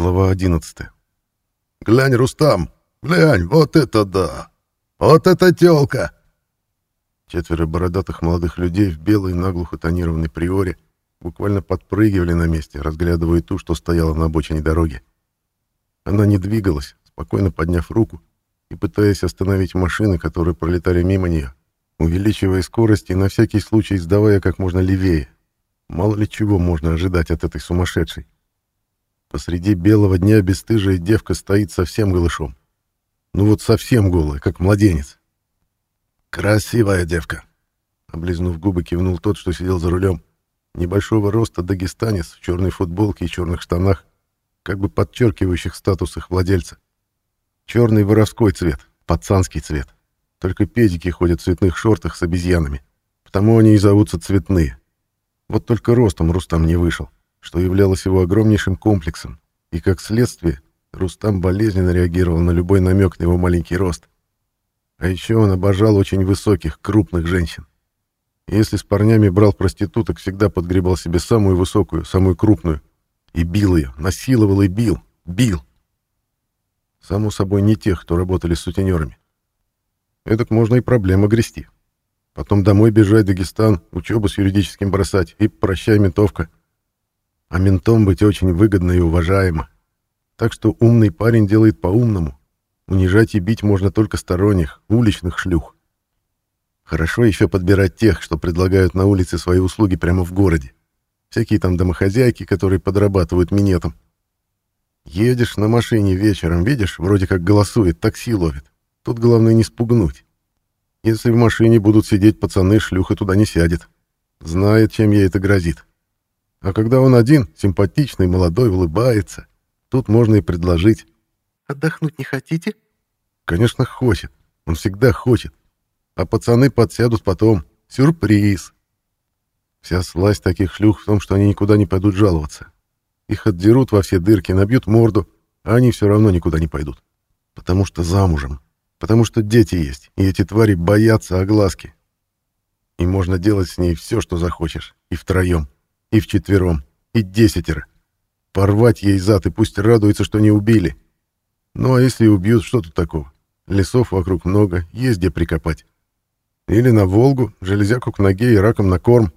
Глава 11. «Глянь, Рустам! Глянь, вот это да! Вот это тёлка!» Четверо бородатых молодых людей в белой наглухо тонированной приоре буквально подпрыгивали на месте, разглядывая ту, что стояла на обочине дороги. Она не двигалась, спокойно подняв руку и пытаясь остановить машины, которые пролетали мимо нее, увеличивая скорость и на всякий случай сдавая как можно левее. Мало ли чего можно ожидать от этой сумасшедшей. Посреди белого дня бесстыжая девка стоит совсем голышом. Ну вот совсем голая, как младенец. «Красивая девка!» Облизнув губы, кивнул тот, что сидел за рулем. Небольшого роста дагестанец в черной футболке и черных штанах, как бы подчеркивающих статус их владельца. Черный воровской цвет, пацанский цвет. Только педики ходят в цветных шортах с обезьянами. Потому они и зовутся цветные. Вот только ростом Рустам не вышел, что являлось его огромнейшим комплексом. И как следствие, Рустам болезненно реагировал на любой намек на его маленький рост. А еще он обожал очень высоких, крупных женщин. Если с парнями брал проституток, всегда подгребал себе самую высокую, самую крупную. И бил ее, насиловал и бил, бил. Само собой, не тех, кто работали с сутенерами. Эдак можно и проблемы грести. Потом домой бежать, Дагестан, учебу с юридическим бросать и прощай, ментовка. А ментом быть очень выгодно и уважаемо. Так что умный парень делает по-умному. Унижать и бить можно только сторонних, уличных шлюх. Хорошо еще подбирать тех, что предлагают на улице свои услуги прямо в городе. Всякие там домохозяйки, которые подрабатывают минетом. Едешь на машине вечером, видишь, вроде как голосует, такси ловит. Тут главное не спугнуть. Если в машине будут сидеть пацаны, шлюха туда не сядет. Знает, чем ей это грозит. А когда он один, симпатичный, молодой, улыбается, тут можно и предложить. «Отдохнуть не хотите?» Конечно, хочет. Он всегда хочет. А пацаны подсядут потом. Сюрприз. Вся сласть таких шлюх в том, что они никуда не пойдут жаловаться. Их отдерут во все дырки, набьют морду, а они все равно никуда не пойдут. Потому что замужем. Потому что дети есть, и эти твари боятся огласки. И можно делать с ней все, что захочешь. И втроем, и вчетвером, и десятеро. Порвать ей зад, и пусть радуется, что не убили. Ну а если убьют, что тут такого? Лесов вокруг много, есть где прикопать. Или на Волгу, железяку к ноге и раком на корм.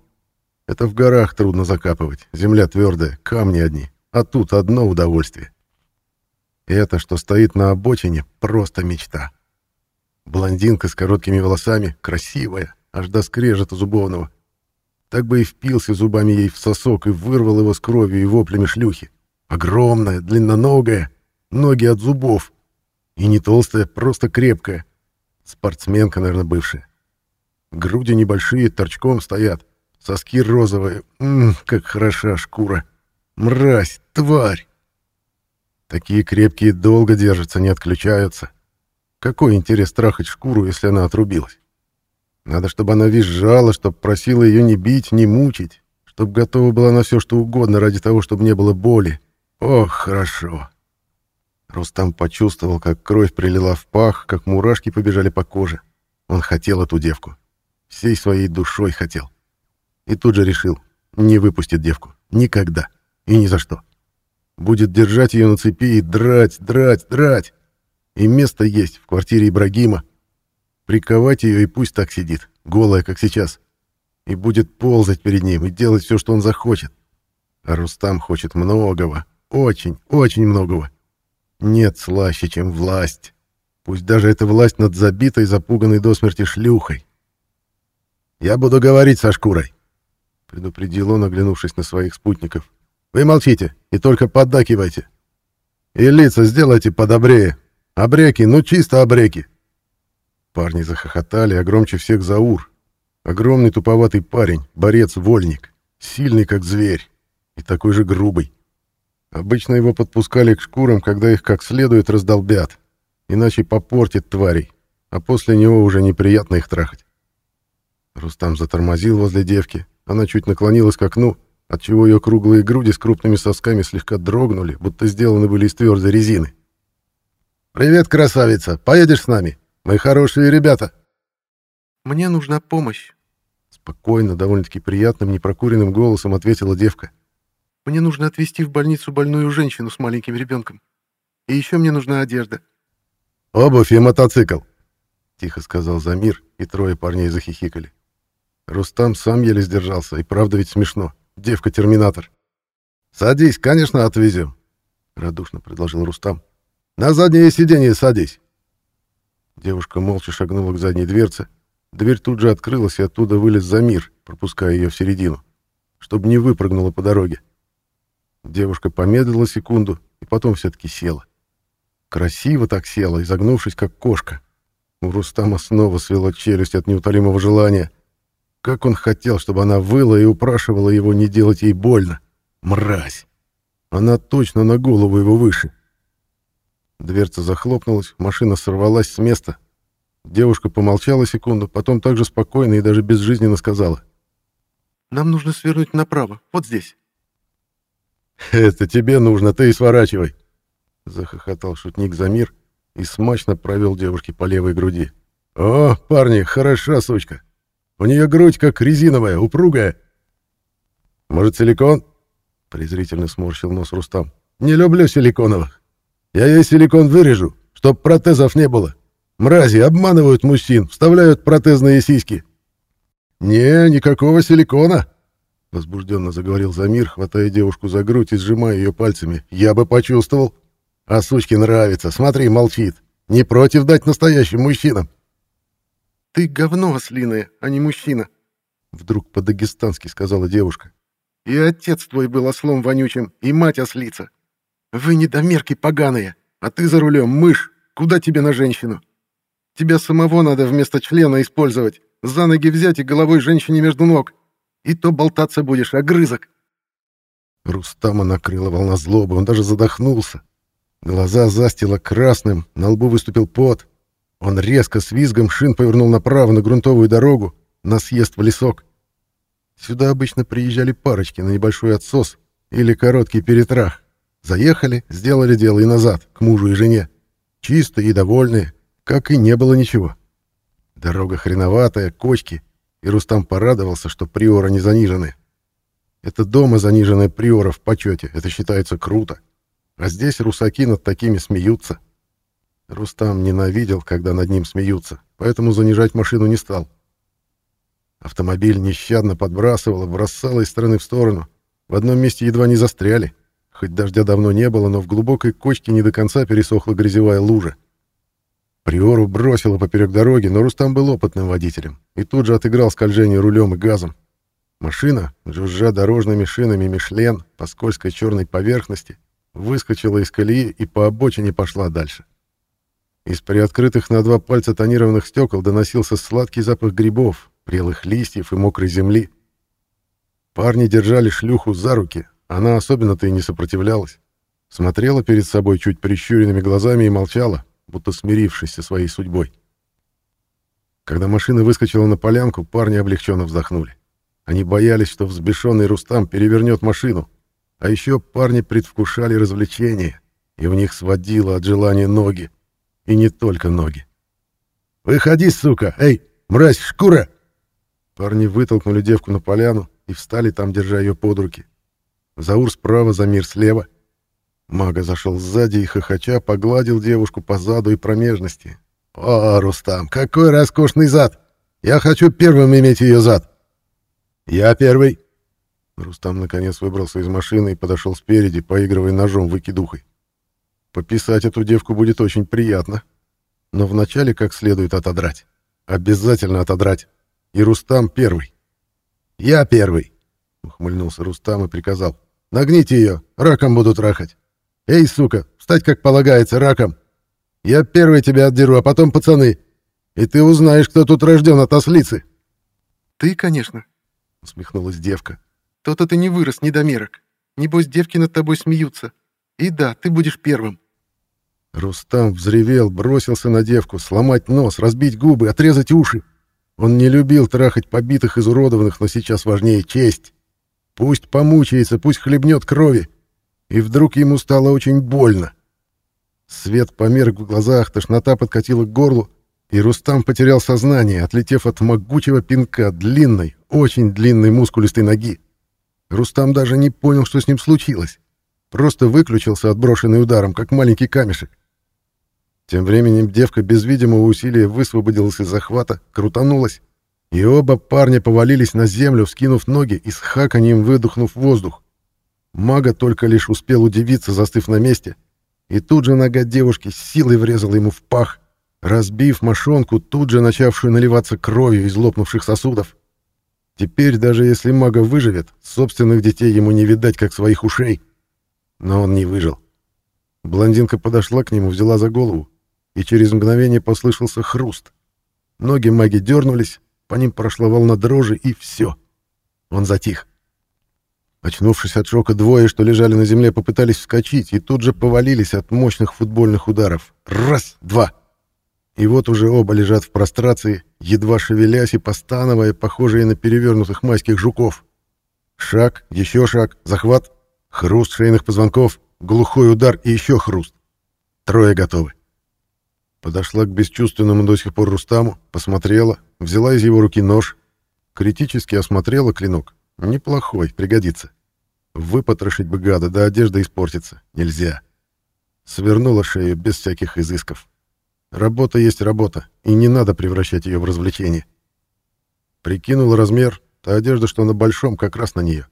Это в горах трудно закапывать, земля твердая, камни одни. А тут одно удовольствие. Это, что стоит на обочине, просто мечта. Блондинка с короткими волосами, красивая, аж до скрежета зубовного. Так бы и впился зубами ей в сосок и вырвал его с кровью и воплями шлюхи. Огромная, длинноногая, ноги от зубов. И не толстая, просто крепкая. Спортсменка, наверное, бывшая. Груди небольшие, торчком стоят. Соски розовые. Ммм, как хороша шкура. Мразь, тварь. Такие крепкие долго держатся, не отключаются. Какой интерес трахать шкуру, если она отрубилась? Надо, чтобы она визжала, чтобы просила ее не бить, не мучить, чтобы готова была на все, что угодно ради того, чтобы не было боли. Ох, хорошо. Рустам почувствовал, как кровь прилила в пах, как мурашки побежали по коже. Он хотел эту девку. Всей своей душой хотел. И тут же решил, не выпустит девку. Никогда. И ни за что. Будет держать ее на цепи и драть, драть, драть. И место есть в квартире Ибрагима. Приковать ее и пусть так сидит, голая, как сейчас. И будет ползать перед ним и делать все, что он захочет. А Рустам хочет многого, очень, очень многого. Нет слаще, чем власть. Пусть даже это власть над забитой, запуганной до смерти шлюхой. «Я буду говорить со шкурой», — предупредил он, оглянувшись на своих спутников. «Вы молчите и только поддакивайте. И лица сделайте подобрее, Обреки, ну чисто обреки. Парни захохотали, а громче всех Заур. Огромный туповатый парень, борец-вольник, сильный как зверь и такой же грубый. Обычно его подпускали к шкурам, когда их как следует раздолбят, иначе попортит тварей, а после него уже неприятно их трахать. Рустам затормозил возле девки, она чуть наклонилась к окну, отчего ее круглые груди с крупными сосками слегка дрогнули, будто сделаны были из твердой резины. «Привет, красавица! Поедешь с нами? Мы хорошие ребята!» «Мне нужна помощь!» Спокойно, довольно-таки приятным, непрокуренным голосом ответила девка. Мне нужно отвезти в больницу больную женщину с маленьким ребенком. И еще мне нужна одежда». «Обувь и мотоцикл», — тихо сказал Замир, и трое парней захихикали. Рустам сам еле сдержался, и правда ведь смешно. Девка-терминатор. «Садись, конечно, отвезем», — радушно предложил Рустам. «На заднее сиденье садись». Девушка молча шагнула к задней дверце. Дверь тут же открылась, и оттуда вылез Замир, пропуская ее в середину, чтобы не выпрыгнула по дороге. Девушка помедлила секунду и потом все-таки села. Красиво так села, изогнувшись, как кошка. У Рустама снова свела челюсть от неутолимого желания. Как он хотел, чтобы она выла и упрашивала его не делать ей больно. Мразь! Она точно на голову его выше. Дверца захлопнулась, машина сорвалась с места. Девушка помолчала секунду, потом также спокойно и даже безжизненно сказала. «Нам нужно свернуть направо, вот здесь». «Это тебе нужно, ты и сворачивай!» Захохотал шутник Замир и смачно провел девушке по левой груди. «О, парни, хороша сучка! У нее грудь как резиновая, упругая!» «Может, силикон?» презрительно сморщил нос Рустам. «Не люблю силиконовых. Я ей силикон вырежу, чтоб протезов не было. Мрази обманывают мужчин, вставляют протезные сиськи». «Не, никакого силикона!» Возбужденно заговорил Замир, хватая девушку за грудь и сжимая ее пальцами. «Я бы почувствовал. А сучке нравится. Смотри, молчит. Не против дать настоящим мужчинам». «Ты говно ослиное, а не мужчина», — вдруг по-дагестански сказала девушка. «И отец твой был ослом вонючим, и мать ослица. Вы недомерки поганые, а ты за рулем мышь. Куда тебе на женщину? Тебя самого надо вместо члена использовать, за ноги взять и головой женщине между ног. И то болтаться будешь, огрызок. Рустама накрыла волна злобы, он даже задохнулся. Глаза застило красным, на лбу выступил пот. Он резко с визгом шин повернул направо на грунтовую дорогу, на съезд в лесок. Сюда обычно приезжали парочки на небольшой отсос или короткий перетрах. Заехали, сделали дело и назад, к мужу и жене. Чистые и довольные, как и не было ничего. Дорога хреноватая, кочки — и Рустам порадовался, что приора не занижены. Это дома заниженная приора в почете, это считается круто. А здесь русаки над такими смеются. Рустам ненавидел, когда над ним смеются, поэтому занижать машину не стал. Автомобиль нещадно подбрасывало, бросало из стороны в сторону. В одном месте едва не застряли. Хоть дождя давно не было, но в глубокой кочке не до конца пересохла грязевая лужа. Приору бросило поперек дороги, но Рустам был опытным водителем и тут же отыграл скольжение рулем и газом. Машина, жужжа дорожными шинами Мишлен по скользкой черной поверхности, выскочила из колеи и по обочине пошла дальше. Из приоткрытых на два пальца тонированных стекол доносился сладкий запах грибов, прелых листьев и мокрой земли. Парни держали шлюху за руки, она особенно-то и не сопротивлялась. Смотрела перед собой чуть прищуренными глазами и молчала, будто смирившись со своей судьбой. Когда машина выскочила на полянку, парни облегченно вздохнули. Они боялись, что взбешенный Рустам перевернет машину. А еще парни предвкушали развлечения, и в них сводило от желания ноги. И не только ноги. «Выходи, сука! Эй, мразь, шкура!» Парни вытолкнули девку на поляну и встали там, держа ее под руки. Заур справа, Замир слева. Мага зашел сзади и, хохоча, погладил девушку по заду и промежности. «О, Рустам, какой роскошный зад! Я хочу первым иметь ее зад!» «Я первый!» Рустам наконец выбрался из машины и подошел спереди, поигрывая ножом выкидухой. Пописать эту девку будет очень приятно. Но вначале как следует отодрать. Обязательно отодрать. И Рустам первый. «Я первый!» — ухмыльнулся Рустам и приказал. «Нагните ее, раком буду трахать!» «Эй, сука, встать как полагается, раком! Я первый тебя отдеру, а потом пацаны, и ты узнаешь, кто тут рожден от ослицы!» «Ты, конечно», — усмехнулась девка. «То-то ты не вырос, недомерок. Небось, девки над тобой смеются. И да, ты будешь первым». Рустам взревел, бросился на девку, сломать нос, разбить губы, отрезать уши. Он не любил трахать побитых, изуродованных, но сейчас важнее честь. Пусть помучается, пусть хлебнет крови, и вдруг ему стало очень больно. Свет померк в глазах, тошнота подкатила к горлу, и Рустам потерял сознание, отлетев от могучего пинка длинной, очень длинной мускулистой ноги. Рустам даже не понял, что с ним случилось. Просто выключился, отброшенный ударом, как маленький камешек. Тем временем девка без видимого усилия высвободилась из захвата, крутанулась, и оба парня повалились на землю, вскинув ноги и с хаканьем выдохнув воздух. Мага только лишь успел удивиться, застыв на месте, и тут же нога девушки с силой врезала ему в пах, разбив мошонку, тут же начавшую наливаться кровью из лопнувших сосудов. Теперь, даже если мага выживет, собственных детей ему не видать, как своих ушей. Но он не выжил. Блондинка подошла к нему, взяла за голову, и через мгновение послышался хруст. Ноги маги дернулись, по ним прошла волна дрожи, и все. Он затих. Очнувшись от шока, двое, что лежали на земле, попытались вскочить и тут же повалились от мощных футбольных ударов. Раз, два. И вот уже оба лежат в прострации, едва шевелясь и постановая, похожие на перевернутых майских жуков. Шаг, еще шаг, захват, хруст шейных позвонков, глухой удар и еще хруст. Трое готовы. Подошла к бесчувственному до сих пор Рустаму, посмотрела, взяла из его руки нож, критически осмотрела клинок. Неплохой, пригодится. Выпотрошить бы гада, да одежда испортится. Нельзя. Свернула шею без всяких изысков. Работа есть работа, и не надо превращать ее в развлечение. Прикинула размер, та одежда, что на большом, как раз на нее.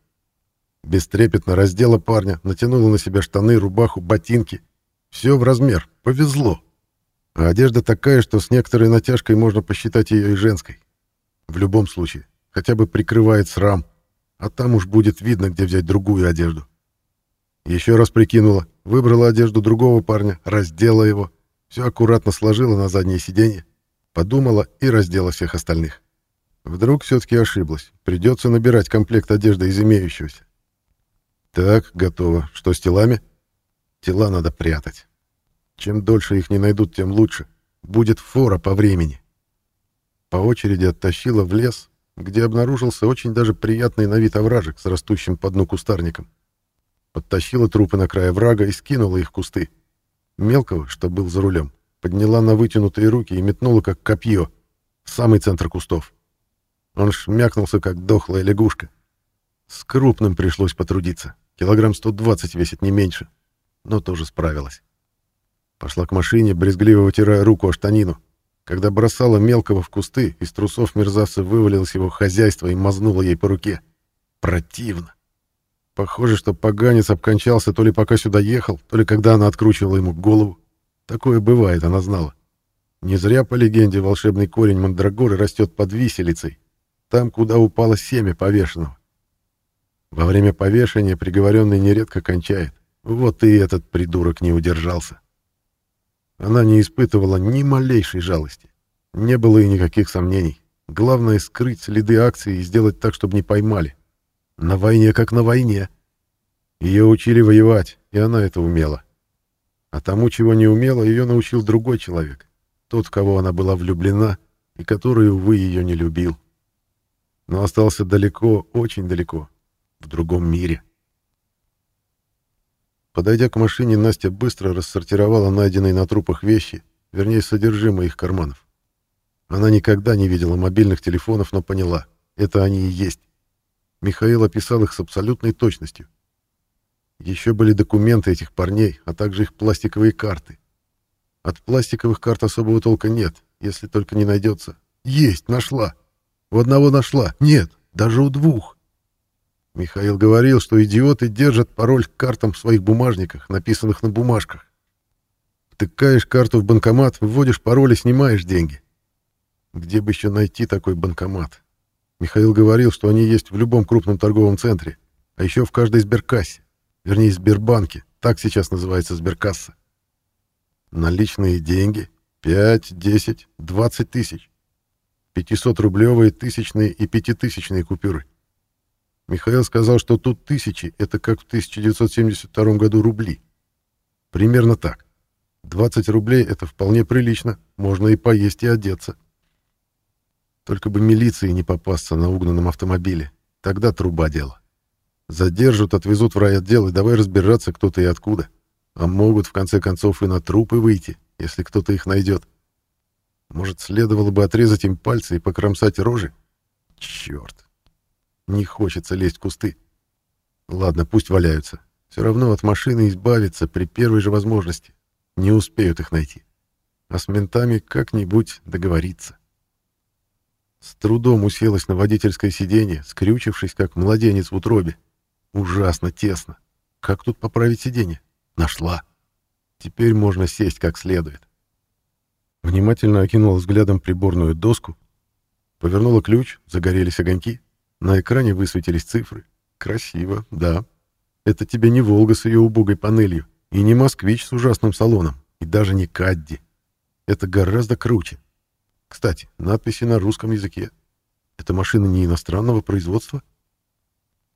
Бестрепетно раздела парня, натянула на себя штаны, рубаху, ботинки. Все в размер, повезло. А одежда такая, что с некоторой натяжкой можно посчитать ее и женской. В любом случае, хотя бы прикрывает срам, а там уж будет видно, где взять другую одежду. Еще раз прикинула, выбрала одежду другого парня, раздела его, все аккуратно сложила на заднее сиденье, подумала и раздела всех остальных. Вдруг все-таки ошиблась. Придется набирать комплект одежды из имеющегося. Так, готово. Что с телами? Тела надо прятать. Чем дольше их не найдут, тем лучше. Будет фора по времени. По очереди оттащила в лес, где обнаружился очень даже приятный на вид овражек с растущим по дну кустарником. Подтащила трупы на край врага и скинула их в кусты. Мелкого, что был за рулем, подняла на вытянутые руки и метнула, как копье, в самый центр кустов. Он шмякнулся, как дохлая лягушка. С крупным пришлось потрудиться. Килограмм 120 весит, не меньше. Но тоже справилась. Пошла к машине, брезгливо вытирая руку о штанину. Когда бросала мелкого в кусты, из трусов мерзавца вывалилось его хозяйство и мазнуло ей по руке. Противно. Похоже, что поганец обкончался то ли пока сюда ехал, то ли когда она откручивала ему голову. Такое бывает, она знала. Не зря по легенде волшебный корень мандрагоры растет под виселицей, там, куда упало семя повешенного. Во время повешения приговоренный нередко кончает. Вот и этот придурок не удержался. Она не испытывала ни малейшей жалости. Не было и никаких сомнений. Главное — скрыть следы акции и сделать так, чтобы не поймали. На войне как на войне. Ее учили воевать, и она это умела. А тому, чего не умела, ее научил другой человек. Тот, в кого она была влюблена, и который, увы, ее не любил. Но остался далеко, очень далеко, в другом мире. Подойдя к машине, Настя быстро рассортировала найденные на трупах вещи, вернее, содержимое их карманов. Она никогда не видела мобильных телефонов, но поняла — это они и есть. Михаил описал их с абсолютной точностью. Еще были документы этих парней, а также их пластиковые карты. От пластиковых карт особого толка нет, если только не найдется. Есть, нашла. У одного нашла. Нет, даже у двух. Михаил говорил, что идиоты держат пароль к картам в своих бумажниках, написанных на бумажках. Втыкаешь карту в банкомат, вводишь пароль и снимаешь деньги. Где бы еще найти такой банкомат? Михаил говорил, что они есть в любом крупном торговом центре, а еще в каждой сберкассе, вернее, Сбербанке, так сейчас называется сберкасса. Наличные деньги — 5, 10, 20 тысяч. 500-рублевые, тысячные и пятитысячные купюры. Михаил сказал, что тут тысячи — это как в 1972 году рубли. Примерно так. 20 рублей — это вполне прилично, можно и поесть, и одеться. Только бы милиции не попасться на угнанном автомобиле. Тогда труба дело. Задержат, отвезут в райотдел и давай разбираться, кто-то и откуда. А могут, в конце концов, и на трупы выйти, если кто-то их найдет. Может, следовало бы отрезать им пальцы и покромсать рожи? Черт. Не хочется лезть в кусты. Ладно, пусть валяются. Все равно от машины избавиться при первой же возможности. Не успеют их найти. А с ментами как-нибудь договориться. С трудом уселась на водительское сиденье, скрючившись, как младенец в утробе. Ужасно тесно. Как тут поправить сиденье? Нашла. Теперь можно сесть как следует. Внимательно окинула взглядом приборную доску, повернула ключ, загорелись огоньки. На экране высветились цифры. Красиво, да. Это тебе не «Волга» с ее убогой панелью, и не «Москвич» с ужасным салоном, и даже не «Кадди». Это гораздо круче. Кстати, надписи на русском языке. Эта машина не иностранного производства?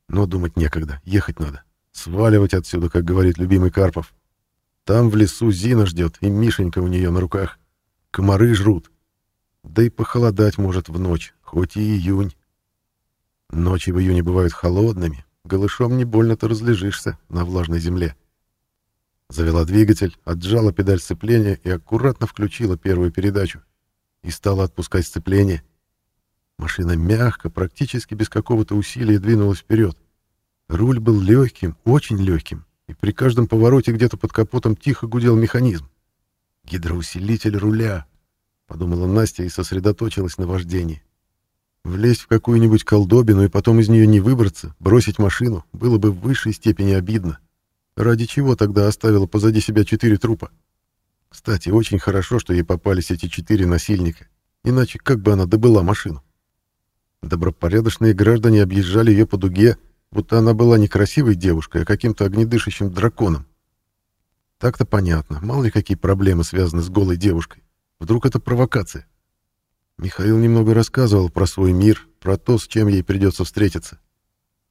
Но думать некогда, ехать надо. Сваливать отсюда, как говорит любимый Карпов. Там в лесу Зина ждет, и Мишенька у нее на руках. Комары жрут. Да и похолодать может в ночь, хоть и июнь. Ночи в июне бывают холодными, голышом не больно-то разлежишься на влажной земле. Завела двигатель, отжала педаль сцепления и аккуратно включила первую передачу. И стала отпускать сцепление. Машина мягко, практически без какого-то усилия двинулась вперед. Руль был легким, очень легким, и при каждом повороте где-то под капотом тихо гудел механизм. «Гидроусилитель руля», — подумала Настя и сосредоточилась на вождении. Влезть в какую-нибудь колдобину и потом из нее не выбраться, бросить машину, было бы в высшей степени обидно. Ради чего тогда оставила позади себя четыре трупа? Кстати, очень хорошо, что ей попались эти четыре насильника, иначе как бы она добыла машину? Добропорядочные граждане объезжали ее по дуге, будто она была не красивой девушкой, а каким-то огнедышащим драконом. Так-то понятно, мало ли какие проблемы связаны с голой девушкой. Вдруг это провокация? Михаил немного рассказывал про свой мир, про то, с чем ей придется встретиться.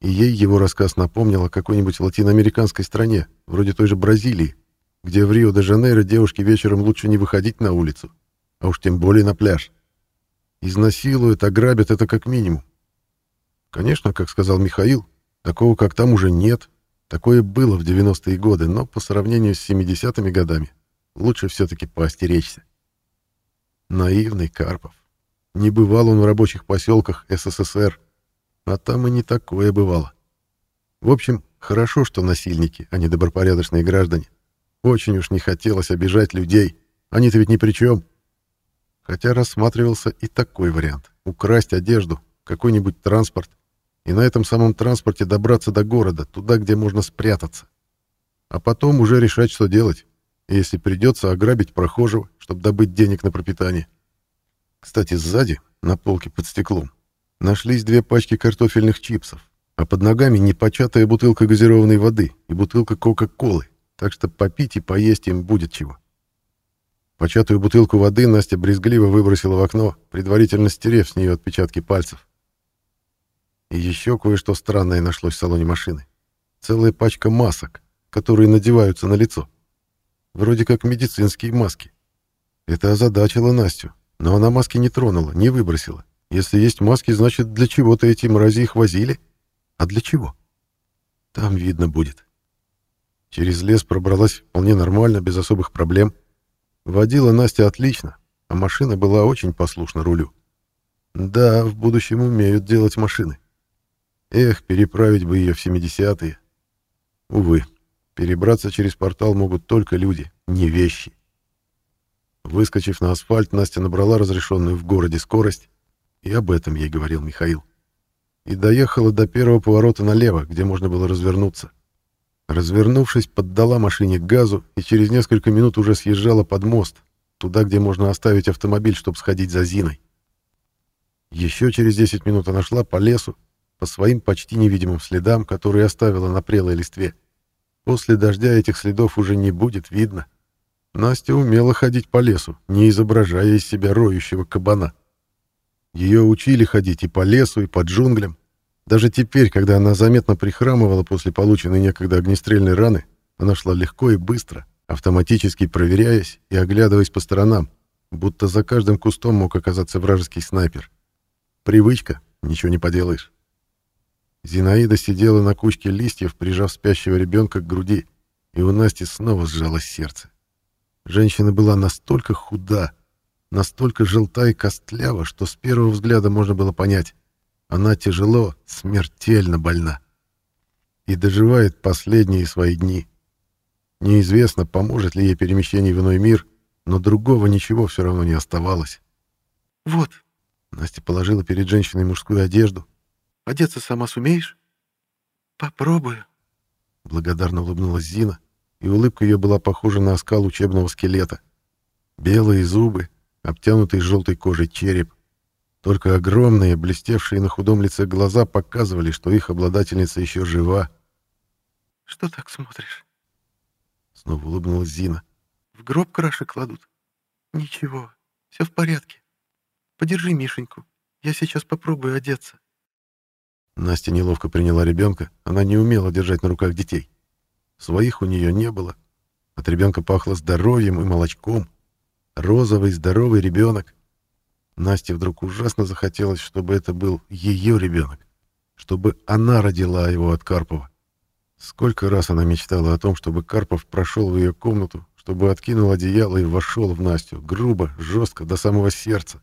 И ей его рассказ напомнил о какой-нибудь латиноамериканской стране, вроде той же Бразилии, где в Рио-де-Жанейро девушке вечером лучше не выходить на улицу, а уж тем более на пляж. Изнасилуют, ограбят это как минимум. Конечно, как сказал Михаил, такого, как там, уже нет. Такое было в 90-е годы, но по сравнению с 70-ми годами лучше все-таки поостеречься. Наивный Карпов. Не бывал он в рабочих поселках СССР, а там и не такое бывало. В общем, хорошо, что насильники, а не добропорядочные граждане. Очень уж не хотелось обижать людей, они-то ведь ни при чем. Хотя рассматривался и такой вариант — украсть одежду, какой-нибудь транспорт, и на этом самом транспорте добраться до города, туда, где можно спрятаться. А потом уже решать, что делать, если придется ограбить прохожего, чтобы добыть денег на пропитание. Кстати, сзади, на полке под стеклом, нашлись две пачки картофельных чипсов, а под ногами непочатая бутылка газированной воды и бутылка Кока-Колы, так что попить и поесть им будет чего. Початую бутылку воды Настя брезгливо выбросила в окно, предварительно стерев с нее отпечатки пальцев. И еще кое-что странное нашлось в салоне машины. Целая пачка масок, которые надеваются на лицо. Вроде как медицинские маски. Это озадачило Настю, но она маски не тронула, не выбросила. Если есть маски, значит, для чего-то эти мрази их возили. А для чего? Там видно будет. Через лес пробралась вполне нормально, без особых проблем. Водила Настя отлично, а машина была очень послушна рулю. Да, в будущем умеют делать машины. Эх, переправить бы ее в 70-е. Увы, перебраться через портал могут только люди, не вещи. Выскочив на асфальт, Настя набрала разрешенную в городе скорость, и об этом ей говорил Михаил. И доехала до первого поворота налево, где можно было развернуться. Развернувшись, поддала машине газу и через несколько минут уже съезжала под мост, туда, где можно оставить автомобиль, чтобы сходить за Зиной. Еще через 10 минут она шла по лесу, по своим почти невидимым следам, которые оставила на прелой листве. После дождя этих следов уже не будет видно. Настя умела ходить по лесу, не изображая из себя роющего кабана. Ее учили ходить и по лесу, и по джунглям. Даже теперь, когда она заметно прихрамывала после полученной некогда огнестрельной раны, она шла легко и быстро, автоматически проверяясь и оглядываясь по сторонам, будто за каждым кустом мог оказаться вражеский снайпер. Привычка, ничего не поделаешь. Зинаида сидела на кучке листьев, прижав спящего ребенка к груди, и у Насти снова сжалось сердце. Женщина была настолько худа, настолько желта и костлява, что с первого взгляда можно было понять, она тяжело, смертельно больна. и доживает последние свои дни. Неизвестно, поможет ли ей перемещение в иной мир, но другого ничего все равно не оставалось. «Вот». Настя положила перед женщиной мужскую одежду. «Одеться сама сумеешь?» «Попробую». Благодарно улыбнулась Зина, и улыбка ее была похожа на оскал учебного скелета. Белые зубы, обтянутый желтой кожей череп. Только огромные, блестевшие на худом лице глаза показывали, что их обладательница еще жива. «Что так смотришь?» Снова улыбнулась Зина. «В гроб краши кладут?» «Ничего, все в порядке. Подержи Мишеньку, я сейчас попробую одеться». Настя неловко приняла ребенка, она не умела держать на руках детей. Своих у нее не было. От ребенка пахло здоровьем и молочком. Розовый здоровый ребенок. Насте вдруг ужасно захотелось, чтобы это был ее ребенок, чтобы она родила его от Карпова. Сколько раз она мечтала о том, чтобы Карпов прошел в ее комнату, чтобы откинул одеяло и вошел в Настю, грубо, жестко, до самого сердца.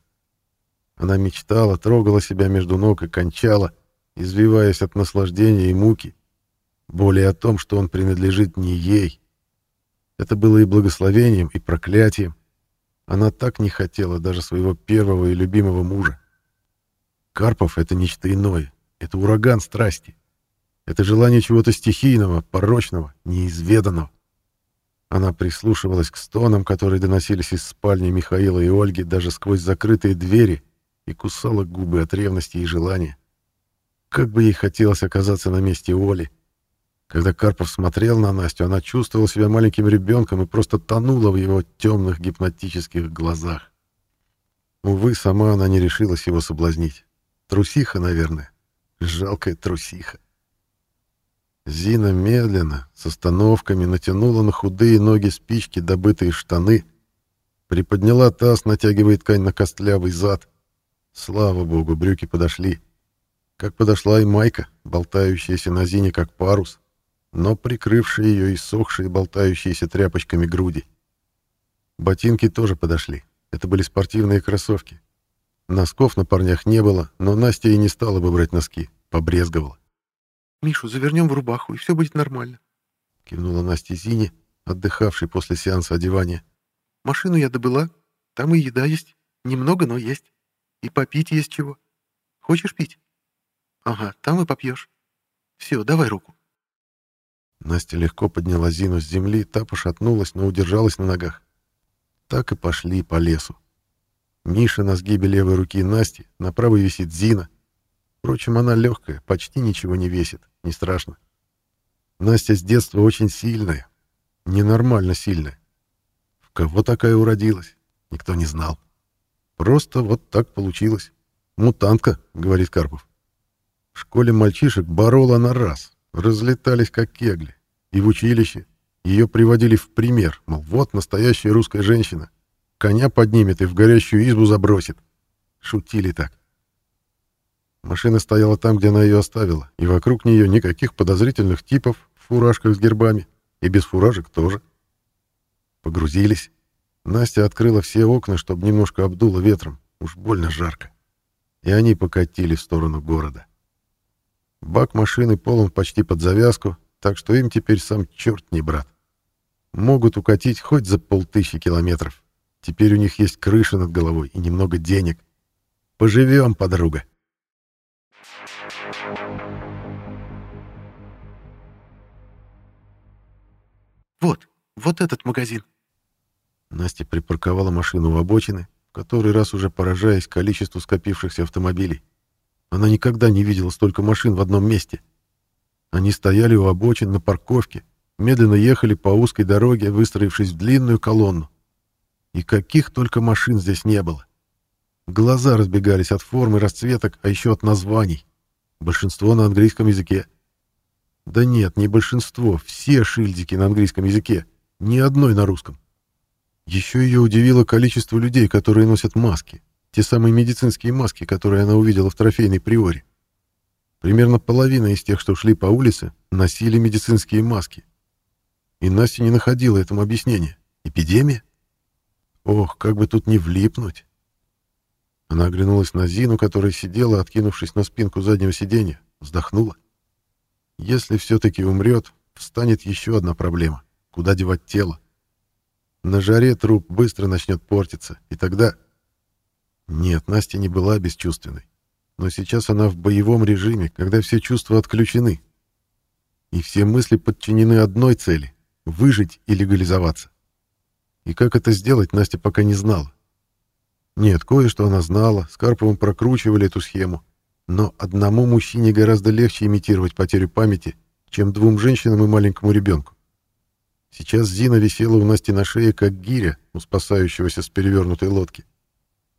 Она мечтала, трогала себя между ног и кончала, извиваясь от наслаждения и муки, более о том, что он принадлежит не ей. Это было и благословением, и проклятием. Она так не хотела даже своего первого и любимого мужа. Карпов — это нечто иное, это ураган страсти. Это желание чего-то стихийного, порочного, неизведанного. Она прислушивалась к стонам, которые доносились из спальни Михаила и Ольги даже сквозь закрытые двери, и кусала губы от ревности и желания. Как бы ей хотелось оказаться на месте Оли. Когда Карпов смотрел на Настю, она чувствовала себя маленьким ребенком и просто тонула в его темных гипнотических глазах. Увы, сама она не решилась его соблазнить. Трусиха, наверное. Жалкая трусиха. Зина медленно, с остановками, натянула на худые ноги спички, добытые штаны, приподняла таз, натягивая ткань на костлявый зад. Слава богу, брюки подошли как подошла и майка, болтающаяся на Зине как парус, но прикрывшая ее иссохшие болтающиеся тряпочками груди. Ботинки тоже подошли. Это были спортивные кроссовки. Носков на парнях не было, но Настя и не стала бы брать носки, побрезговала. «Мишу завернем в рубаху, и все будет нормально», — кивнула Настя Зине, отдыхавшей после сеанса одевания. «Машину я добыла, там и еда есть. Немного, но есть. И попить есть чего. Хочешь пить?» Ага, там и попьешь. Все, давай руку. Настя легко подняла Зину с земли, та пошатнулась, но удержалась на ногах. Так и пошли по лесу. Миша на сгибе левой руки Насти, на правой висит Зина. Впрочем, она легкая, почти ничего не весит, не страшно. Настя с детства очень сильная, ненормально сильная. В кого такая уродилась, никто не знал. Просто вот так получилось. Мутантка, говорит Карпов. В школе мальчишек борола на раз, разлетались как кегли. И в училище ее приводили в пример, мол, вот настоящая русская женщина. Коня поднимет и в горящую избу забросит. Шутили так. Машина стояла там, где она ее оставила, и вокруг нее никаких подозрительных типов в фуражках с гербами, и без фуражек тоже. Погрузились. Настя открыла все окна, чтобы немножко обдуло ветром. Уж больно жарко. И они покатили в сторону города. Бак машины полон почти под завязку, так что им теперь сам черт не брат. Могут укатить хоть за полтысячи километров. Теперь у них есть крыша над головой и немного денег. Поживем, подруга. Вот, вот этот магазин. Настя припарковала машину в обочины, в который раз уже поражаясь количеству скопившихся автомобилей. Она никогда не видела столько машин в одном месте. Они стояли у обочин на парковке, медленно ехали по узкой дороге, выстроившись в длинную колонну. И каких только машин здесь не было. Глаза разбегались от формы, расцветок, а еще от названий. Большинство на английском языке. Да нет, не большинство, все шильдики на английском языке, ни одной на русском. Еще ее удивило количество людей, которые носят маски. Те самые медицинские маски, которые она увидела в трофейной приоре. Примерно половина из тех, что шли по улице, носили медицинские маски. И Настя не находила этому объяснения. Эпидемия? Ох, как бы тут не влипнуть. Она оглянулась на Зину, которая сидела, откинувшись на спинку заднего сиденья, вздохнула. Если все-таки умрет, встанет еще одна проблема. Куда девать тело? На жаре труп быстро начнет портиться, и тогда... Нет, Настя не была бесчувственной. Но сейчас она в боевом режиме, когда все чувства отключены. И все мысли подчинены одной цели — выжить и легализоваться. И как это сделать, Настя пока не знала. Нет, кое-что она знала, с Карповым прокручивали эту схему. Но одному мужчине гораздо легче имитировать потерю памяти, чем двум женщинам и маленькому ребенку. Сейчас Зина висела у Насти на шее, как гиря у спасающегося с перевернутой лодки.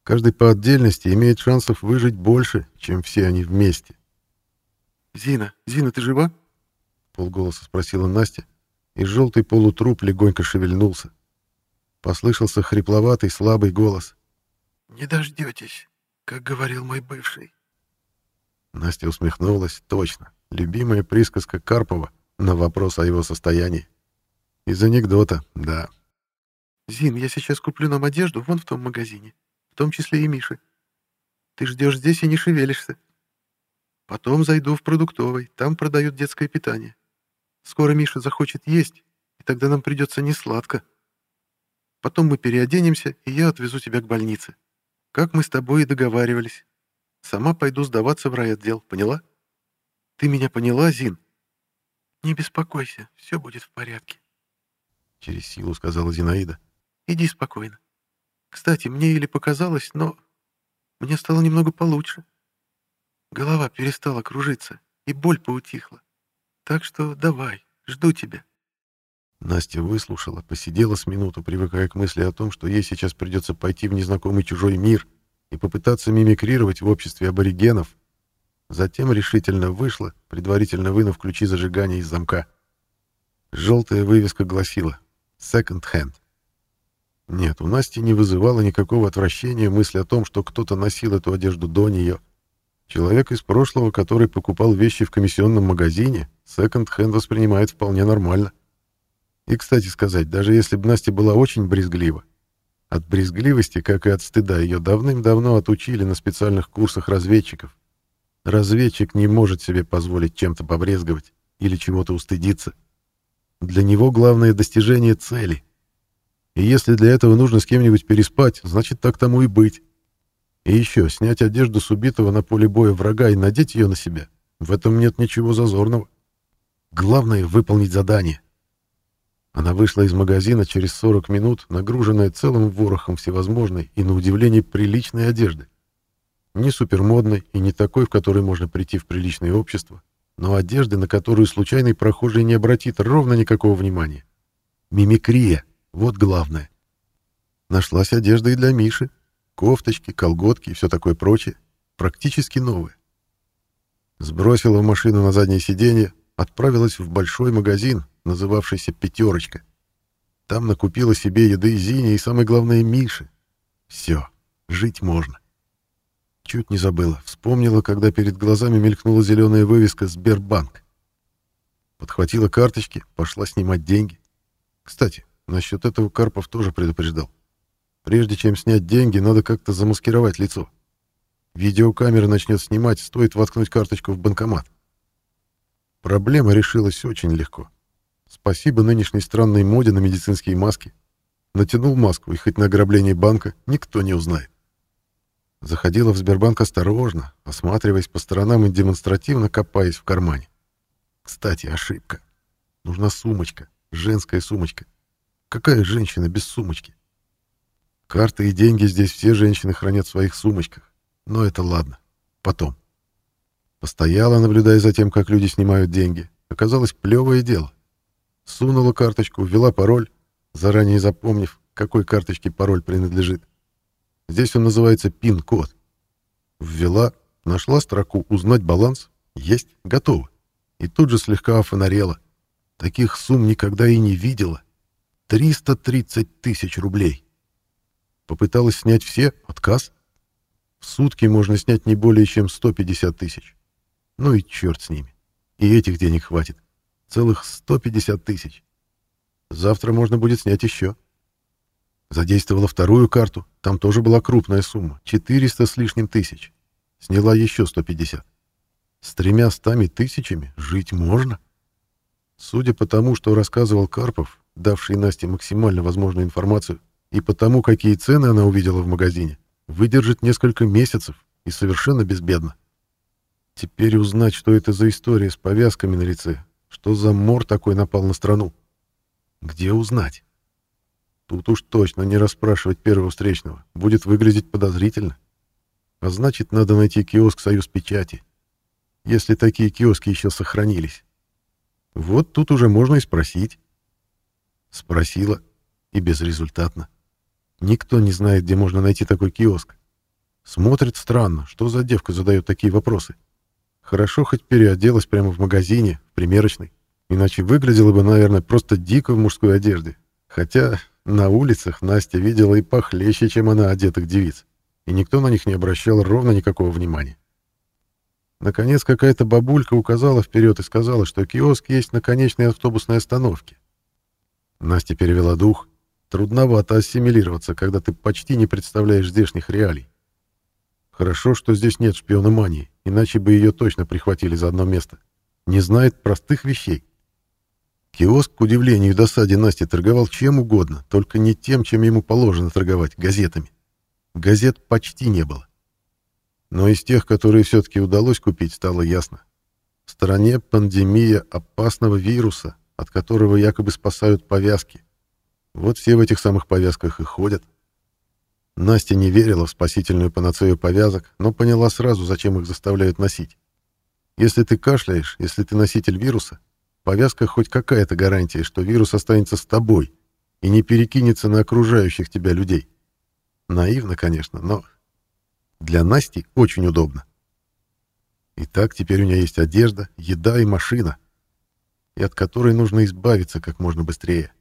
Каждый по отдельности имеет шансов выжить больше, чем все они вместе. «Зина, Зина, ты жива?» — полголоса спросила Настя, и желтый полутруп легонько шевельнулся. Послышался хрипловатый слабый голос. «Не дождетесь, как говорил мой бывший». Настя усмехнулась. Точно. Любимая присказка Карпова на вопрос о его состоянии. Из анекдота, да. «Зин, я сейчас куплю нам одежду вон в том магазине в том числе и Миши. Ты ждешь здесь и не шевелишься. Потом зайду в продуктовый, там продают детское питание. Скоро Миша захочет есть, и тогда нам придется не сладко. Потом мы переоденемся, и я отвезу тебя к больнице. Как мы с тобой и договаривались. Сама пойду сдаваться в райотдел, поняла? Ты меня поняла, Зин? Не беспокойся, все будет в порядке. Через силу сказала Зинаида. Иди спокойно. Кстати, мне или показалось, но мне стало немного получше. Голова перестала кружиться, и боль поутихла. Так что давай, жду тебя. Настя выслушала, посидела с минуту, привыкая к мысли о том, что ей сейчас придется пойти в незнакомый чужой мир и попытаться мимикрировать в обществе аборигенов. Затем решительно вышла, предварительно вынув ключи зажигания из замка. Желтая вывеска гласила «Second Hand». Нет, у Насти не вызывало никакого отвращения мысль о том, что кто-то носил эту одежду до нее. Человек из прошлого, который покупал вещи в комиссионном магазине, секонд-хенд воспринимает вполне нормально. И, кстати сказать, даже если бы Настя была очень брезглива, от брезгливости, как и от стыда, ее давным-давно отучили на специальных курсах разведчиков. Разведчик не может себе позволить чем-то побрезговать или чего-то устыдиться. Для него главное достижение цели — и если для этого нужно с кем-нибудь переспать, значит, так тому и быть. И еще, снять одежду с убитого на поле боя врага и надеть ее на себя. В этом нет ничего зазорного. Главное — выполнить задание. Она вышла из магазина через 40 минут, нагруженная целым ворохом всевозможной и, на удивление, приличной одежды. Не супермодной и не такой, в которой можно прийти в приличное общество, но одежды, на которую случайный прохожий не обратит ровно никакого внимания. Мимикрия — вот главное. Нашлась одежда и для Миши. Кофточки, колготки и все такое прочее. Практически новые. Сбросила в машину на заднее сиденье, отправилась в большой магазин, называвшийся «Пятерочка». Там накупила себе еды Зине и, самое главное, Миши. Все, жить можно. Чуть не забыла. Вспомнила, когда перед глазами мелькнула зеленая вывеска «Сбербанк». Подхватила карточки, пошла снимать деньги. Кстати, Насчет этого Карпов тоже предупреждал. Прежде чем снять деньги, надо как-то замаскировать лицо. Видеокамера начнет снимать, стоит воткнуть карточку в банкомат. Проблема решилась очень легко. Спасибо нынешней странной моде на медицинские маски. Натянул маску, и хоть на ограбление банка никто не узнает. Заходила в Сбербанк осторожно, осматриваясь по сторонам и демонстративно копаясь в кармане. Кстати, ошибка. Нужна сумочка, женская сумочка. Какая женщина без сумочки? Карты и деньги здесь все женщины хранят в своих сумочках. Но это ладно. Потом. Постояла, наблюдая за тем, как люди снимают деньги. Оказалось, плевое дело. Сунула карточку, ввела пароль, заранее запомнив, какой карточке пароль принадлежит. Здесь он называется пин-код. Ввела, нашла строку «Узнать баланс». Есть, готово. И тут же слегка офонарела. Таких сумм никогда и не видела. 330 тысяч рублей. Попыталась снять все, отказ. В сутки можно снять не более чем 150 тысяч. Ну и черт с ними. И этих денег хватит. Целых 150 тысяч. Завтра можно будет снять еще. Задействовала вторую карту. Там тоже была крупная сумма. 400 с лишним тысяч. Сняла еще 150. С тремя стами тысячами жить можно. Судя по тому, что рассказывал Карпов, давший Насте максимально возможную информацию, и по тому, какие цены она увидела в магазине, выдержит несколько месяцев и совершенно безбедно. Теперь узнать, что это за история с повязками на лице, что за мор такой напал на страну. Где узнать? Тут уж точно не расспрашивать первого встречного, будет выглядеть подозрительно. А значит, надо найти киоск «Союз печати», если такие киоски еще сохранились. Вот тут уже можно и спросить. Спросила, и безрезультатно. Никто не знает, где можно найти такой киоск. Смотрит странно, что за девка задает такие вопросы. Хорошо хоть переоделась прямо в магазине, в примерочной. Иначе выглядела бы, наверное, просто дико в мужской одежде. Хотя на улицах Настя видела и похлеще, чем она одетых девиц. И никто на них не обращал ровно никакого внимания. Наконец какая-то бабулька указала вперед и сказала, что киоск есть на конечной автобусной остановке. Настя перевела дух. Трудновато ассимилироваться, когда ты почти не представляешь здешних реалий. Хорошо, что здесь нет шпиономании, иначе бы ее точно прихватили за одно место. Не знает простых вещей. Киоск, к удивлению и досаде Насти, торговал чем угодно, только не тем, чем ему положено торговать, газетами. Газет почти не было. Но из тех, которые все-таки удалось купить, стало ясно. В стране пандемия опасного вируса, от которого якобы спасают повязки. Вот все в этих самых повязках и ходят. Настя не верила в спасительную панацею повязок, но поняла сразу, зачем их заставляют носить. Если ты кашляешь, если ты носитель вируса, повязка хоть какая-то гарантия, что вирус останется с тобой и не перекинется на окружающих тебя людей. Наивно, конечно, но для Насти очень удобно. Итак, теперь у нее есть одежда, еда и машина, и от которой нужно избавиться как можно быстрее.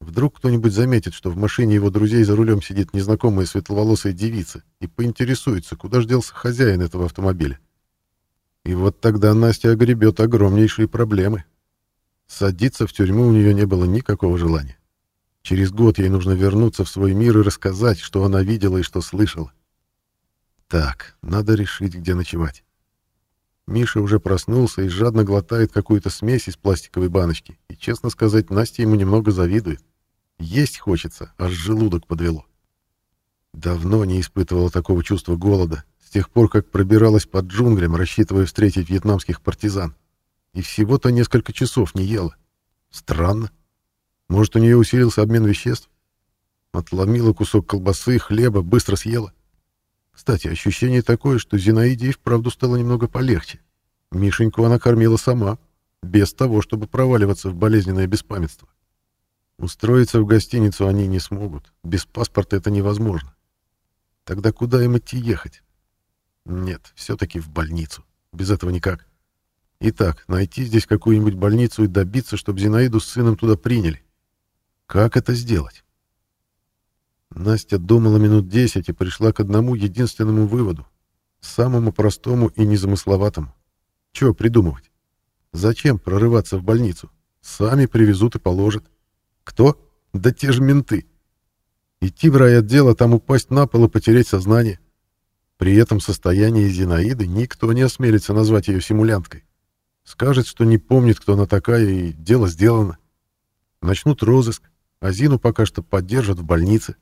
Вдруг кто-нибудь заметит, что в машине его друзей за рулем сидит незнакомая светловолосая девица и поинтересуется, куда ж делся хозяин этого автомобиля. И вот тогда Настя огребет огромнейшие проблемы. Садиться в тюрьму у нее не было никакого желания. Через год ей нужно вернуться в свой мир и рассказать, что она видела и что слышала. Так, надо решить, где ночевать. Миша уже проснулся и жадно глотает какую-то смесь из пластиковой баночки. И, честно сказать, Настя ему немного завидует. Есть хочется, аж желудок подвело. Давно не испытывала такого чувства голода, с тех пор, как пробиралась под джунглям, рассчитывая встретить вьетнамских партизан. И всего-то несколько часов не ела. Странно. Может, у нее усилился обмен веществ? Отломила кусок колбасы, хлеба, быстро съела. Кстати, ощущение такое, что Зинаиде и вправду стало немного полегче. Мишеньку она кормила сама, без того, чтобы проваливаться в болезненное беспамятство. Устроиться в гостиницу они не смогут. Без паспорта это невозможно. Тогда куда им идти ехать? Нет, все-таки в больницу. Без этого никак. Итак, найти здесь какую-нибудь больницу и добиться, чтобы Зинаиду с сыном туда приняли. Как это сделать? Настя думала минут десять и пришла к одному единственному выводу. Самому простому и незамысловатому. Чего придумывать? Зачем прорываться в больницу? Сами привезут и положат. Кто? Да те же менты. Идти в райотдел, а там упасть на пол и потерять сознание. При этом состоянии Зинаиды никто не осмелится назвать ее симулянткой. Скажет, что не помнит, кто она такая, и дело сделано. Начнут розыск, а Зину пока что поддержат в больнице.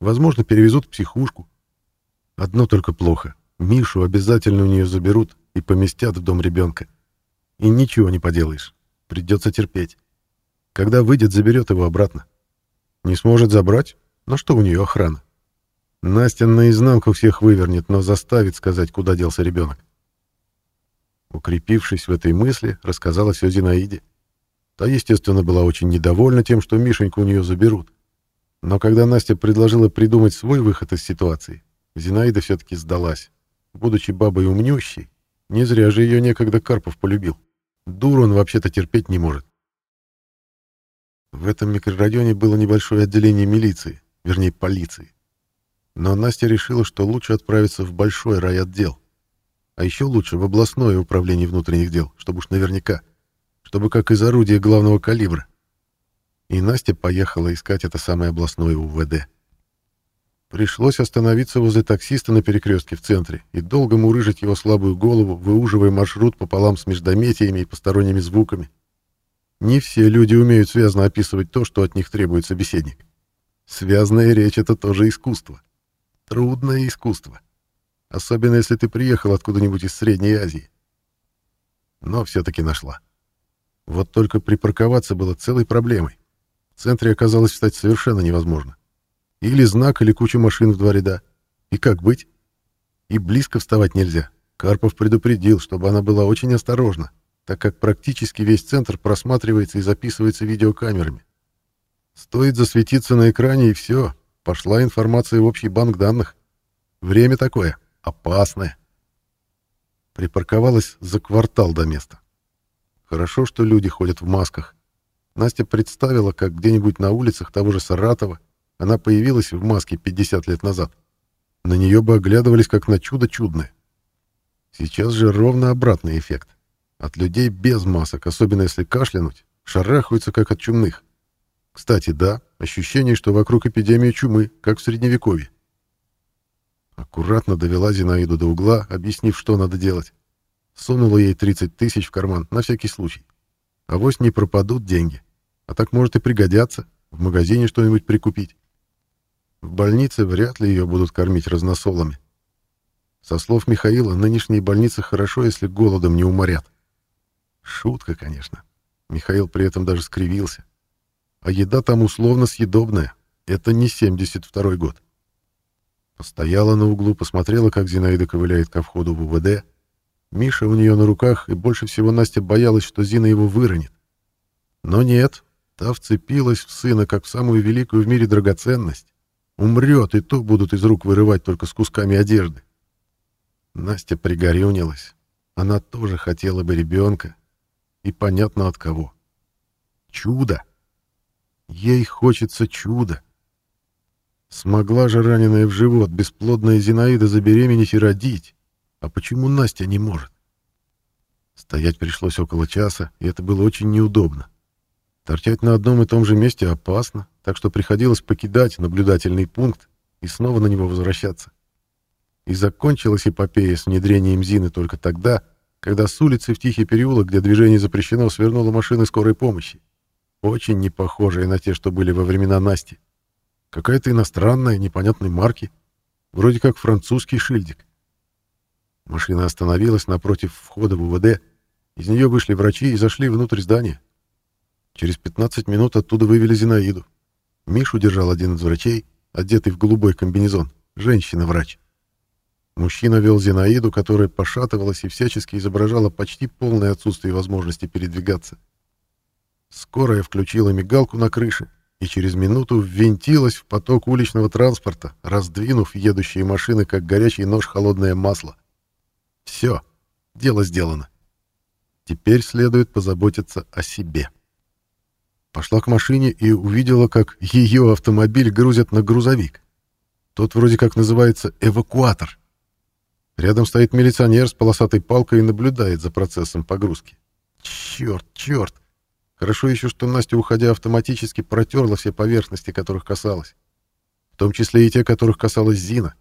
Возможно, перевезут в психушку. Одно только плохо. Мишу обязательно у нее заберут и поместят в дом ребенка. И ничего не поделаешь. Придется терпеть. Когда выйдет, заберет его обратно. Не сможет забрать? На что у нее охрана? Настя наизнанку всех вывернет, но заставит сказать, куда делся ребенок. Укрепившись в этой мысли, рассказала все Зинаиде. Та, естественно, была очень недовольна тем, что Мишеньку у нее заберут. Но когда Настя предложила придумать свой выход из ситуации, Зинаида все-таки сдалась. Будучи бабой умнющей, не зря же ее некогда Карпов полюбил. Дур он вообще-то терпеть не может. В этом микрорайоне было небольшое отделение милиции, вернее полиции. Но Настя решила, что лучше отправиться в большой райотдел. А еще лучше в областное управление внутренних дел, чтобы уж наверняка, чтобы как из орудия главного калибра. И Настя поехала искать это самое областное УВД. Пришлось остановиться возле таксиста на перекрестке в центре и долго мурыжить его слабую голову, выуживая маршрут пополам с междометиями и посторонними звуками. Не все люди умеют связно описывать то, что от них требует собеседник. Связная речь — это тоже искусство. Трудное искусство. Особенно, если ты приехал откуда-нибудь из Средней Азии. Но все-таки нашла. Вот только припарковаться было целой проблемой. В центре оказалось встать совершенно невозможно. Или знак, или куча машин в два ряда. И как быть? И близко вставать нельзя. Карпов предупредил, чтобы она была очень осторожна, так как практически весь центр просматривается и записывается видеокамерами. Стоит засветиться на экране, и все. Пошла информация в общий банк данных. Время такое. Опасное. Припарковалась за квартал до места. Хорошо, что люди ходят в масках. Настя представила, как где-нибудь на улицах того же Саратова она появилась в маске 50 лет назад. На нее бы оглядывались как на чудо чудное. Сейчас же ровно обратный эффект. От людей без масок, особенно если кашлянуть, шарахаются как от чумных. Кстати, да, ощущение, что вокруг эпидемия чумы, как в Средневековье. Аккуратно довела Зинаиду до угла, объяснив, что надо делать. Сунула ей 30 тысяч в карман, на всякий случай. Авось не пропадут деньги. А так может и пригодятся. В магазине что-нибудь прикупить. В больнице вряд ли ее будут кормить разносолами. Со слов Михаила, нынешние больницы хорошо, если голодом не уморят. Шутка, конечно. Михаил при этом даже скривился. А еда там условно съедобная. Это не 72-й год. Постояла на углу, посмотрела, как Зинаида ковыляет ко входу в УВД. Миша у нее на руках, и больше всего Настя боялась, что Зина его выронит. Но нет, та вцепилась в сына, как в самую великую в мире драгоценность. Умрет, и то будут из рук вырывать только с кусками одежды. Настя пригорюнилась. Она тоже хотела бы ребенка. И понятно от кого. Чудо. Ей хочется чуда. Смогла же раненая в живот бесплодная Зинаида забеременеть и родить. А почему Настя не может? Стоять пришлось около часа, и это было очень неудобно. Торчать на одном и том же месте опасно, так что приходилось покидать наблюдательный пункт и снова на него возвращаться. И закончилась эпопея с внедрением Зины только тогда, когда с улицы в Тихий переулок, где движение запрещено, свернула машина скорой помощи. Очень не похожая на те, что были во времена Насти. Какая-то иностранная, непонятной марки. Вроде как французский шильдик. Машина остановилась напротив входа в УВД. Из нее вышли врачи и зашли внутрь здания. Через 15 минут оттуда вывели Зинаиду. Мишу держал один из врачей, одетый в голубой комбинезон. Женщина-врач. Мужчина вел Зинаиду, которая пошатывалась и всячески изображала почти полное отсутствие возможности передвигаться. Скорая включила мигалку на крыше и через минуту ввинтилась в поток уличного транспорта, раздвинув едущие машины, как горячий нож холодное масло. Все, дело сделано. Теперь следует позаботиться о себе. Пошла к машине и увидела, как ее автомобиль грузят на грузовик. Тот вроде как называется эвакуатор. Рядом стоит милиционер с полосатой палкой и наблюдает за процессом погрузки. Черт, черт! Хорошо еще, что Настя, уходя, автоматически протерла все поверхности, которых касалась. В том числе и те, которых касалась Зина.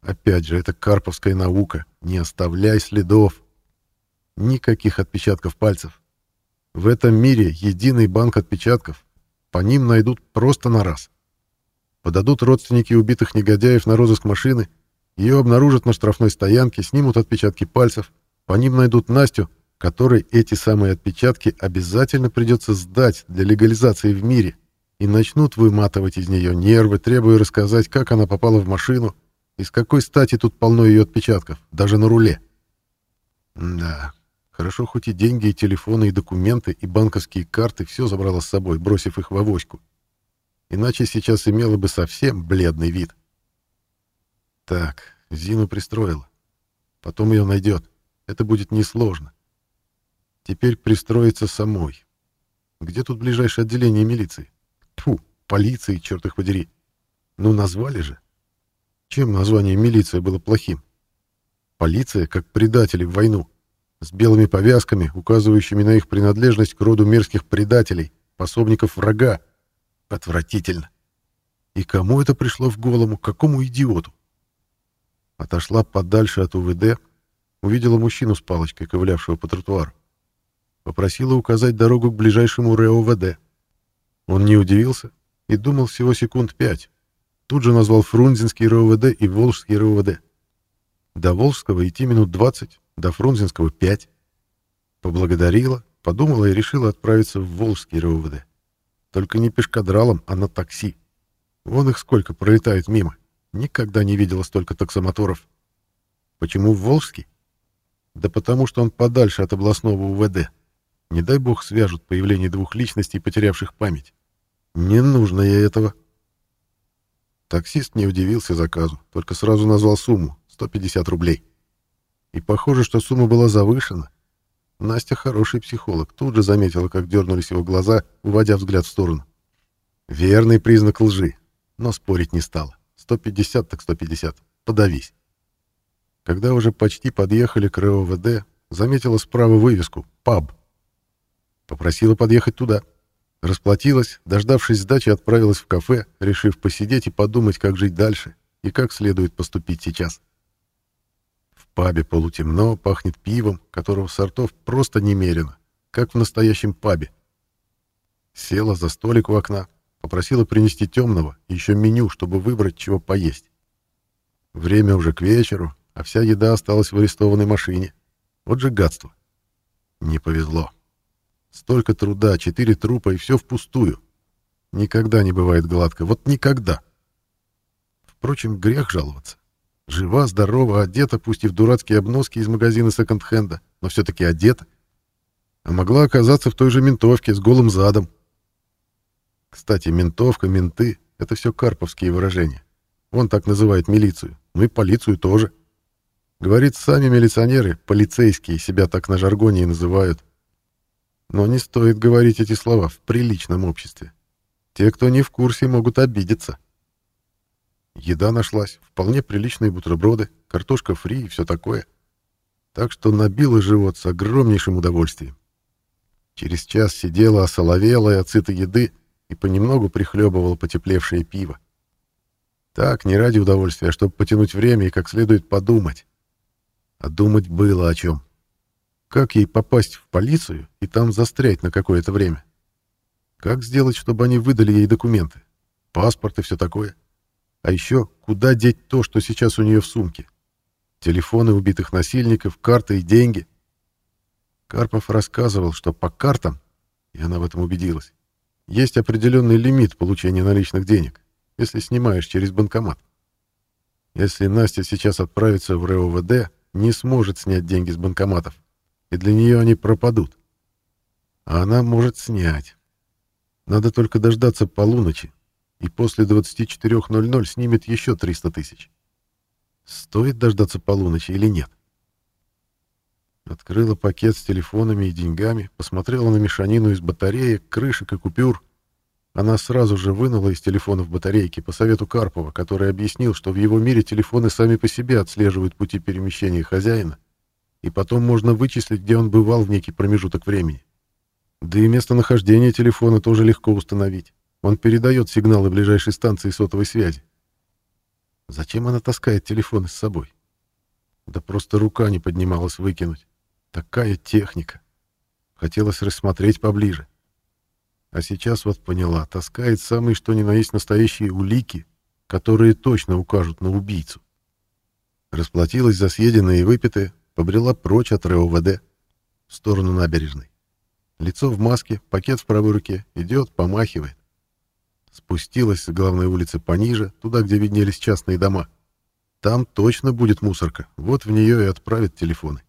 Опять же, это карповская наука. Не оставляй следов. Никаких отпечатков пальцев. В этом мире единый банк отпечатков. По ним найдут просто на раз. Подадут родственники убитых негодяев на розыск машины, ее обнаружат на штрафной стоянке, снимут отпечатки пальцев, по ним найдут Настю, которой эти самые отпечатки обязательно придется сдать для легализации в мире, и начнут выматывать из нее нервы, требуя рассказать, как она попала в машину, и с какой стати тут полно ее отпечатков, даже на руле. Да, Хорошо, хоть и деньги, и телефоны, и документы, и банковские карты все забрала с собой, бросив их в авоську. Иначе сейчас имела бы совсем бледный вид. Так, Зину пристроила. Потом ее найдет. Это будет несложно. Теперь пристроиться самой. Где тут ближайшее отделение милиции? Тьфу, полиции, черт их подери. Ну, назвали же. Чем название милиция было плохим? Полиция, как предатели в войну с белыми повязками, указывающими на их принадлежность к роду мерзких предателей, пособников врага. Отвратительно. И кому это пришло в голову, какому идиоту? Отошла подальше от УВД, увидела мужчину с палочкой, ковылявшего по тротуару. Попросила указать дорогу к ближайшему РЭОВД. Он не удивился и думал всего секунд пять. Тут же назвал Фрунзенский РОВД и Волжский РОВД. До Волжского идти минут 20, до Фрунзенского 5. Поблагодарила, подумала и решила отправиться в Волжский РОВД. Только не пешкадралом, а на такси. Вон их сколько пролетает мимо. Никогда не видела столько таксомоторов. Почему в Волжский? Да потому что он подальше от областного УВД. Не дай бог свяжут появление двух личностей, потерявших память. Не нужно ей этого. Таксист не удивился заказу, только сразу назвал сумму — 150 рублей. И похоже, что сумма была завышена. Настя хороший психолог, тут же заметила, как дернулись его глаза, уводя взгляд в сторону. Верный признак лжи, но спорить не стала. 150 так 150, подавись. Когда уже почти подъехали к РОВД, заметила справа вывеску «Паб». Попросила подъехать туда. Расплатилась, дождавшись сдачи, отправилась в кафе, решив посидеть и подумать, как жить дальше и как следует поступить сейчас. Пабе полутемно, пахнет пивом, которого сортов просто немерено, как в настоящем пабе. Села за столик у окна, попросила принести темного и еще меню, чтобы выбрать, чего поесть. Время уже к вечеру, а вся еда осталась в арестованной машине. Вот же гадство. Не повезло. Столько труда, четыре трупа и все впустую. Никогда не бывает гладко. Вот никогда. Впрочем, грех жаловаться. Жива, здорова, одета, пусть и в дурацкие обноски из магазина секонд-хенда, но все-таки одета. А могла оказаться в той же ментовке с голым задом. Кстати, ментовка, менты — это все карповские выражения. Он так называет милицию. Ну и полицию тоже. Говорит, сами милиционеры, полицейские, себя так на жаргоне и называют. Но не стоит говорить эти слова в приличном обществе. Те, кто не в курсе, могут обидеться. Еда нашлась, вполне приличные бутерброды, картошка фри и все такое. Так что набила живот с огромнейшим удовольствием. Через час сидела осоловелая от сытой еды и понемногу прихлебывала потеплевшее пиво. Так, не ради удовольствия, а чтобы потянуть время и как следует подумать. А думать было о чем. Как ей попасть в полицию и там застрять на какое-то время? Как сделать, чтобы они выдали ей документы? Паспорт и все такое. А еще, куда деть то, что сейчас у нее в сумке? Телефоны убитых насильников, карты и деньги. Карпов рассказывал, что по картам, и она в этом убедилась, есть определенный лимит получения наличных денег, если снимаешь через банкомат. Если Настя сейчас отправится в РОВД, не сможет снять деньги с банкоматов и для нее они пропадут. А она может снять. Надо только дождаться полуночи, и после 24.00 снимет еще 300 тысяч. Стоит дождаться полуночи или нет? Открыла пакет с телефонами и деньгами, посмотрела на мешанину из батареек, крышек и купюр. Она сразу же вынула из телефонов батарейки по совету Карпова, который объяснил, что в его мире телефоны сами по себе отслеживают пути перемещения хозяина, и потом можно вычислить, где он бывал в некий промежуток времени. Да и местонахождение телефона тоже легко установить. Он передает сигналы ближайшей станции сотовой связи. Зачем она таскает телефон с собой? Да просто рука не поднималась выкинуть. Такая техника. Хотелось рассмотреть поближе. А сейчас вот поняла, таскает самые что ни на есть настоящие улики, которые точно укажут на убийцу. Расплатилась за съеденное и выпитое, побрела прочь от РОВД в сторону набережной. Лицо в маске, пакет в правой руке, идет, помахивает. Спустилась с главной улицы пониже, туда, где виднелись частные дома. Там точно будет мусорка, вот в нее и отправят телефоны.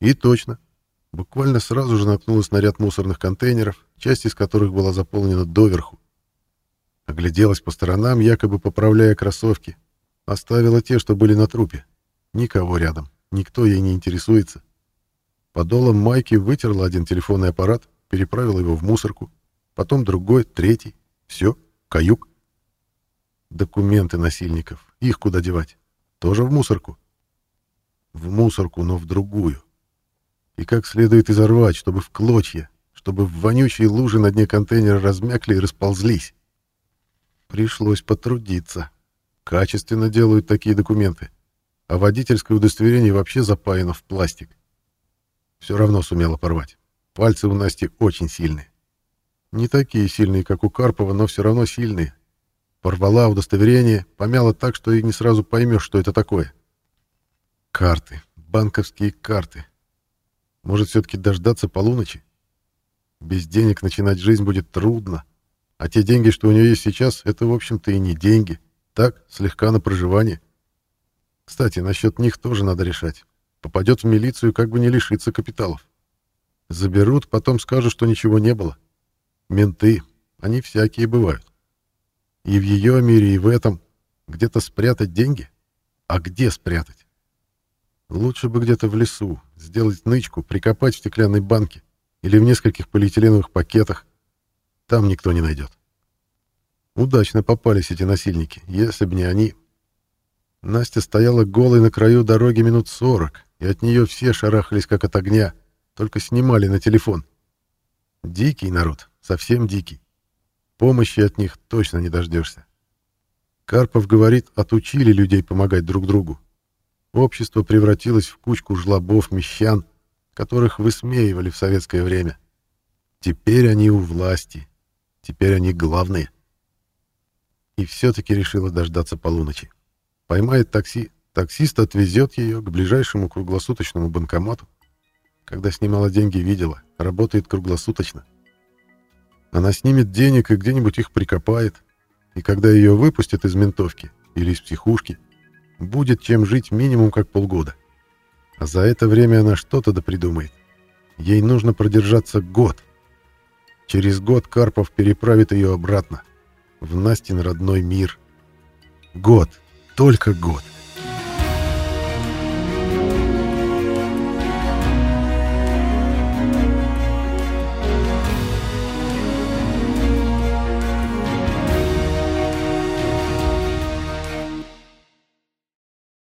И точно. Буквально сразу же наткнулась на ряд мусорных контейнеров, часть из которых была заполнена доверху. Огляделась по сторонам, якобы поправляя кроссовки. Оставила те, что были на трупе. Никого рядом. Никто ей не интересуется. Подолом майки вытерла один телефонный аппарат, переправила его в мусорку, потом другой, третий. Все, каюк. Документы насильников. Их куда девать? Тоже в мусорку? В мусорку, но в другую. И как следует изорвать, чтобы в клочья, чтобы в вонючие лужи на дне контейнера размякли и расползлись. Пришлось потрудиться. Качественно делают такие документы. А водительское удостоверение вообще запаяно в пластик. Все равно сумела порвать. Пальцы у Насти очень сильные. Не такие сильные, как у Карпова, но все равно сильные. Порвала удостоверение, помяла так, что и не сразу поймешь, что это такое. Карты, банковские карты. Может, все-таки дождаться полуночи? Без денег начинать жизнь будет трудно. А те деньги, что у нее есть сейчас, это, в общем-то, и не деньги. Так, слегка на проживание. Кстати, насчет них тоже надо решать. Попадет в милицию, как бы не лишиться капиталов. Заберут, потом скажут, что ничего не было. Менты, они всякие бывают. И в ее мире, и в этом. Где-то спрятать деньги? А где спрятать? Лучше бы где-то в лесу, сделать нычку, прикопать в стеклянной банке или в нескольких полиэтиленовых пакетах. Там никто не найдет. Удачно попались эти насильники, если бы не они. Настя стояла голой на краю дороги минут сорок, и от нее все шарахались как от огня, только снимали на телефон. Дикий народ, совсем дикий. Помощи от них точно не дождешься. Карпов говорит, отучили людей помогать друг другу. Общество превратилось в кучку жлобов-мещан, которых высмеивали в советское время. Теперь они у власти. Теперь они главные. И все-таки решила дождаться полуночи. Поймает такси, таксист отвезет ее к ближайшему круглосуточному банкомату. Когда снимала деньги, видела, работает круглосуточно. Она снимет денег и где-нибудь их прикопает. И когда ее выпустят из ментовки или из психушки, будет чем жить минимум как полгода. А за это время она что-то да придумает. Ей нужно продержаться год. Через год Карпов переправит ее обратно. В Настин родной мир. Год. Только год.